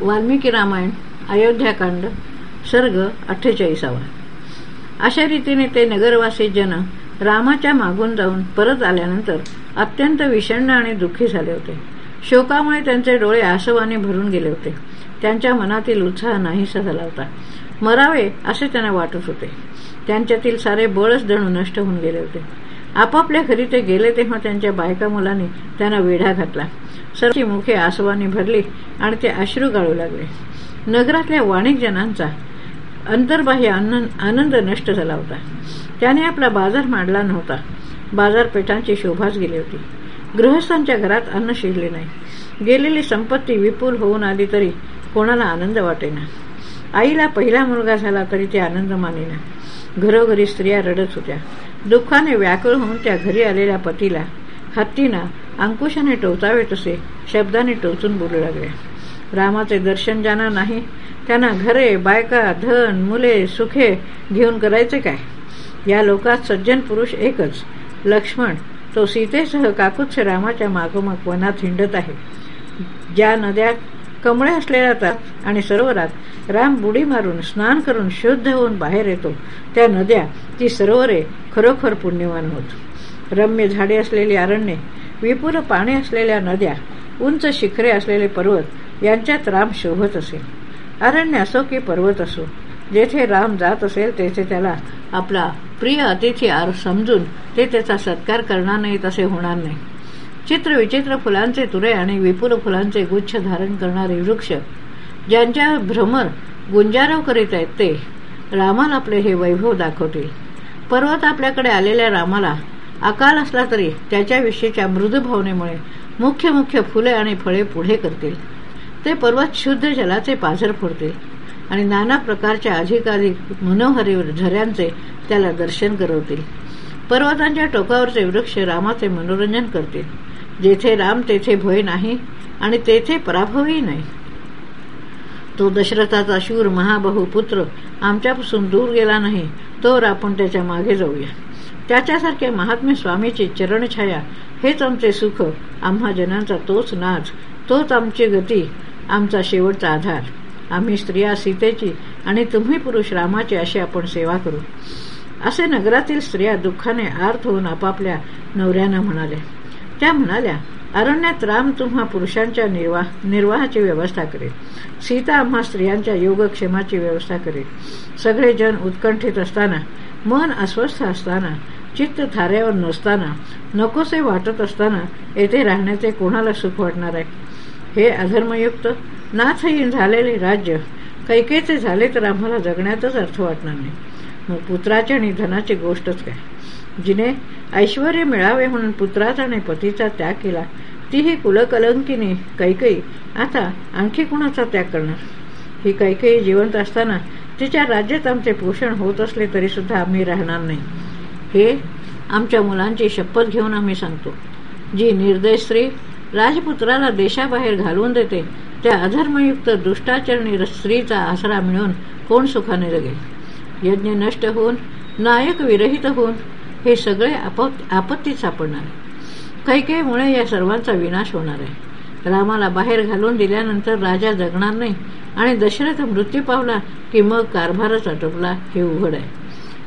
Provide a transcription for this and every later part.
वाल्मिकी रामायण अयोध्याकांड सर्ग अठ्ठेचाळीसावा. अशा रीतीने ते नगरवासी जन रामाच्या मागून जाऊन परत आल्यानंतर अत्यंत विषण्ण आणि दुःखी झाले होते. शोकामुळे त्यांचे डोळे आसवाने भरून गेले होते. त्यांच्या मनातील उत्साह नाहीसा झाला होता. मरावे असे त्यांना वाटत होते. त्यांच्यातील सारे बळच जणू नष्ट होऊन गेले होते. आपापल्या घरी ते गेले तेव्हा त्यांच्या बायका मुलांनी त्यांना वेढा घातला. सर्वची मुखे आसवाने भरली आणि ते अश्रू गाळू लागले. नगरातल्या वाणिकजनांचा अंतर्बाह्य आनंद नष्ट झाला होता. त्याने आपला बाजार मांडला नव्हता. बाजारपेठांची शोभाच गेली होती. गृहस्थांच्या घरात अन्न शिरले नाही. गेलेली संपत्ती विपुल होऊन आली तरी कोणाला आनंद वाटेना. आईला पहिला मुलगा झाला तरी ते आनंद मानेना. घरोघरी स्त्रिया रडत होत्या. दुःखाने व्याकुळ होऊन त्या घरी आलेल्या पतीला हत्तीना अंकुशाने टोचावे तसे शब्दाने टोचून बोलू लागले. रामाचे दर्शन ज्यांना नाही. त्यांना घरे बायका धन मुले सुखे घेऊन करायचे काय? या लोकात सज्जन पुरुष एकच लक्ष्मण. तो सीतेसह काकुत्स रामाच्या मागोमाग वनात हिंडत आहे. ज्या नद्यात कमळे असलेल्या आणि सरोवरात राम बुडी मारून स्नान करून शुद्ध होऊन बाहेर येतो त्या नद्या ती सरोवरे खरोखर पुण्यवान होत. रम्य झाडे असलेली अरण्ये विपुल पाणी असलेल्या नद्या उंच शिखरे असलेले पर्वत यांच्यात राम शोभत असे. अरण्य असो की पर्वत असो जेथे राम जात असेल तेथे त्याला आपला प्रिय अतिथी आर समजून ते त्याचा सत्कार करणार नाही तसे होणार नाही. चित्र विचित्र फुलांचे तुरे आणि विपुल फुलांचे गुच्छ धारण करणारे वृक्ष ज्यांच्या भ्रमर गुंजारव करीत आहेत ते रामाला आपले हे वैभव दाखवतील. पर्वत आपल्याकडे आलेल्या रामाला अकाल असला तरी त्याच्याविषयीच्या मृदू भावनेमुळे मुख्य मुख्य फुले आणि फळे पुढे करतील. ते पर्वत शुद्ध जलाचे पाझर फोडतील आणि नाना प्रकारच्या अधिकाधिक मनोहरी झऱ्यांचे त्याला दर्शन करवतील. पर्वतांच्या टोकावरचे वृक्ष रामाचे मनोरंजन करतील. जेथे राम तेथे भय नाही आणि तेथे पराभवही नाही. तो दशरथाचा शूर महाबहू पुत्र आमच्यापासून दूर गेला नाही तर आपण त्याच्यामागे जाऊया. त्याच्यासारख्या महात्मे स्वामीची चरणछाया हेच आमचे सुख आम्हा जनांचा तोच नाच तोच आमची गती आमचा शेवटचा आधार. आम्ही स्त्रिया सीतेची आणि तुम्ही पुरुष रामाची अशी आपण सेवा करू. असे नगरातील स्त्रिया दुःखाने आर्थ होऊन आपापल्या नवऱ्यांना म्हणाले त्या म्हणाल्या अरण्यात राम तुम्हा पुरुषांच्या निर्वाह निर्वाहाची व्यवस्था करेल. सीता आम्हा स्त्रियांच्या योगक्षेमाची व्यवस्था करेल. सगळे जन उत्कंठित असताना मन अस्वस्थ असताना चित्त थाऱ्यावर नसताना नकोसे वाटत असताना येथे राहण्याचे कोणाला सुख वाटणार आहे? हे अधर्मयुक्त नाथहीन झालेले राज्य कैकेचे झाले तर आम्हाला जगण्यातच अर्थ वाटणार नाही. मग पुत्राची आणि धनाची गोष्टच काय? जिने ऐश्वर मिळावे म्हणून पुत्राचा आणि पतीचा त्याग केला ती ही कुलकलंकिनी कैकई आता आणखी कुणाचा त्याग करणार? ही कैकई जिवंत असताना तिच्या राज्यात आमचे पोषण होत असले तरी सुद्धा आम्ही राहणार नाही. हे आमच्या मुलांची शपथ घेऊन आम्ही सांगतो. जी निर्दय स्त्री राजपुत्राला देशाबाहेर घालवून देते त्या अधर्मयुक्त दुष्टाचरणी स्त्रीचा आसरा मिळून कोण सुखाने जगेल? यज्ञ नष्ट होऊन नायक विरहित होऊन हे सगळे आपत्तीत सापडणार. कैकेमुळे या सर्वांचा विनाश होणार आहे. रामाला बाहेर घालून दिल्यानंतर राजा जगणार नाही आणि दशरथ मृत्यू पावला की मग कारभारच आटोपला हे उघड आहे.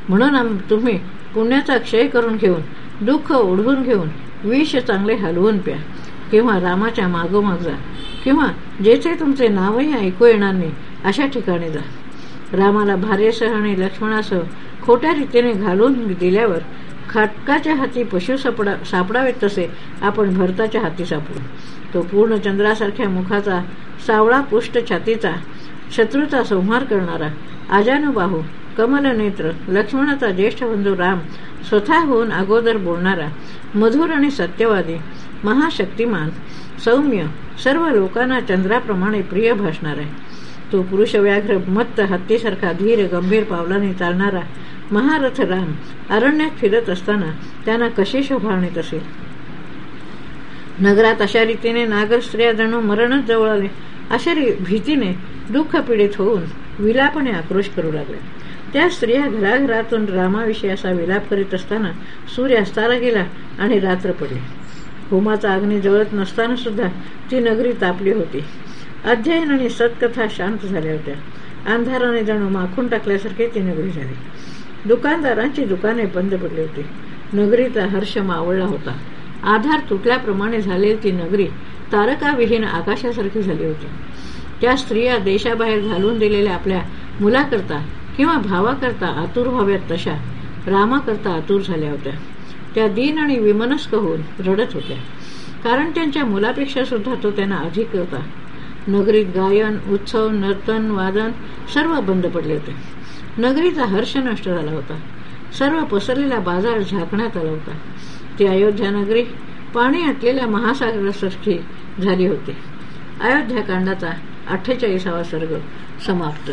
म्हणून तुम्ही पुण्याचा क्षय करून घेऊन दुःख ओढवून घेऊन विष चांगले हलवून प्या. किंवा रामाच्या मागोमाग जा किंवा जेथे तुमचे नावही ऐकू येणार नाही अशा ठिकाणी जा. रामाला भार्यसह आणि लक्ष्मणासह खोट्या रीतीने घालून दिल्यावर खाटकाच्या हाती पशु सापडा सापडावेत तसे आपण भरताच्या हाती सापडू. तो पूर्ण चंद्रासारख्या मुखाचा सावळा पुष्ट छातीचा शत्रूचा संहार करणारा आजानुबाहू कमलनेत्र लक्ष्मणाचा ज्येष्ठ बंधू राम स्वतः होऊन अगोदर बोलणारा मधुर आणि सत्यवादी महाशक्तिमान सौम्य सर्व लोकांना चंद्राप्रमाणे प्रिय भासणार आहे. तो पुरुष व्याघ्र मत्त हत्तीसारखा धीर गंभीर पावलाने चालणारा महारथ राम अरण्यात फिरत असताना त्यांना कशी शोभावणीत असेल? नगरात अशा रीतीने नागर स्त्रिया जणू मरणच जवळ आले. अशा भीतीने दुःख पीडित होऊन विलापणे आक्रोश करू लागल्या त्या स्त्रिया घराघरातून रामाविषयी असा विलाप करीत असताना सूर्य अस्ताला गेला आणि रात्र पडली. होमाचा अग्नी जळत नसताना सुद्धा ती नगरी तापली होती. अध्ययन आणि सत्कथा शांत झाल्या होत्या. अंधाराने जणू माखून टाकल्यासारखे ती नगरी झाली. दुकानदारांची दुकाने बंद पडली होती. नगरीचा हर्ष मावळला होता. आधार तुटल्याप्रमाणे झालेली ती नगरी तारकाविहीन आकाशासारखी झाली होती. त्या स्त्रिया देशाबाहेर घालून दिलेल्या आपल्या मुलाकरता किंवा भावाकरता आतुर व्हाव्यात तशा रामाकरता आतुर झाल्या होत्या. त्या दिन आणि विमनस्क होऊन रडत होत्या. कारण त्यांच्या मुलापेक्षा सुद्धा तो त्यांना अधिक होता. नगरीत गायन उत्सव नर्तन वादन सर्व बंद पडले होते. नगरीचा हर्ष नष्ट झाला होता. सर्व पसरलेला बाजार झाकण्यात आला होता. ती अयोध्या नगरी पाणी आटलेल्या महासागरासारखी झाली होती. अयोध्याकांडाचा अठ्ठेचाळीसावा सर्ग समाप्त.